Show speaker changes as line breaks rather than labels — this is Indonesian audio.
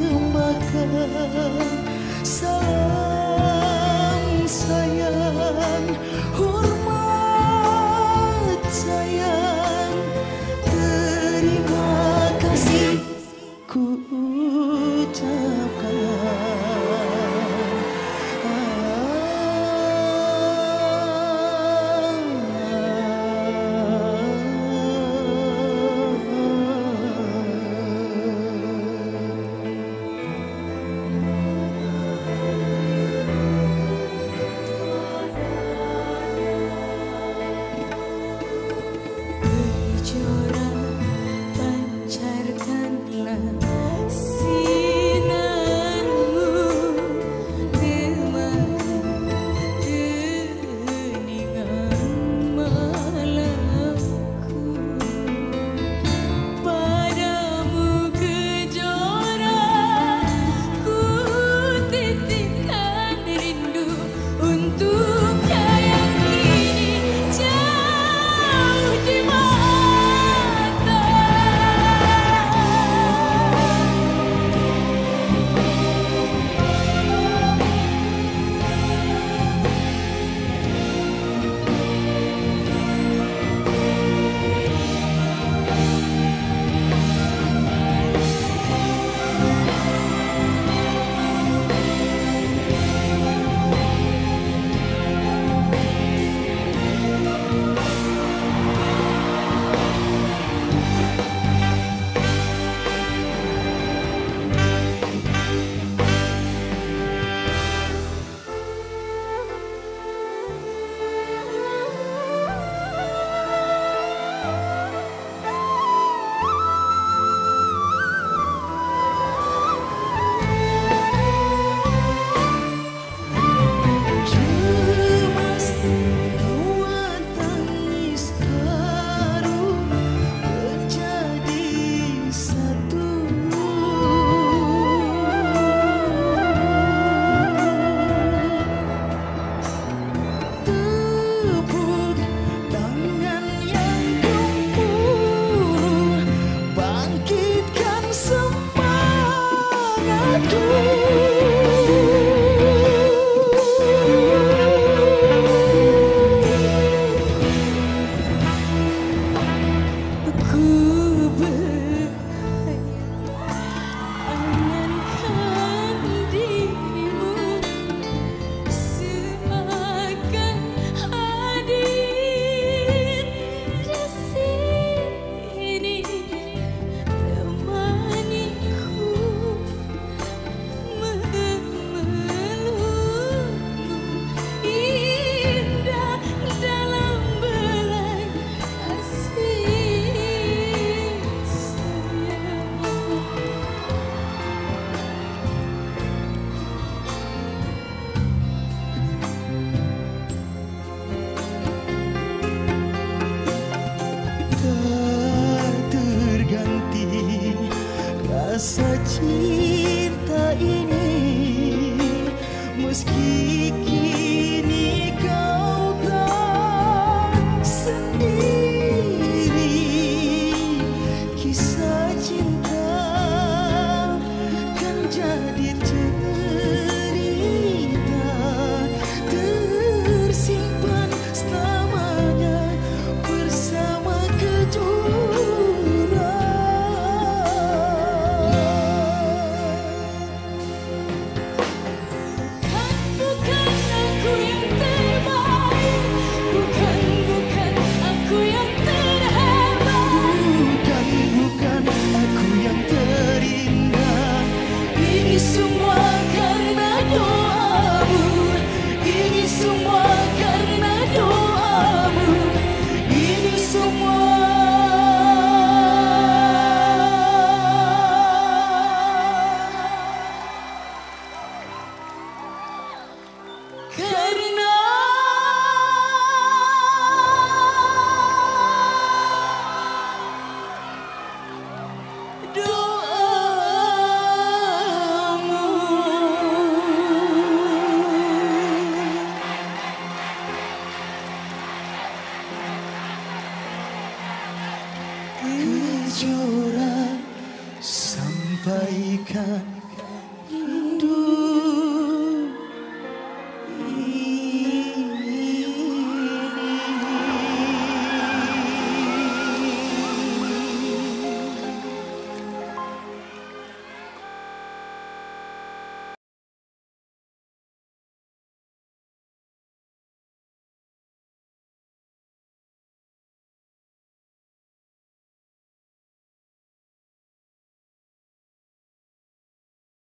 lembahkan salam sayang hormat sayang terima kasih ku secinta ini. Meski たか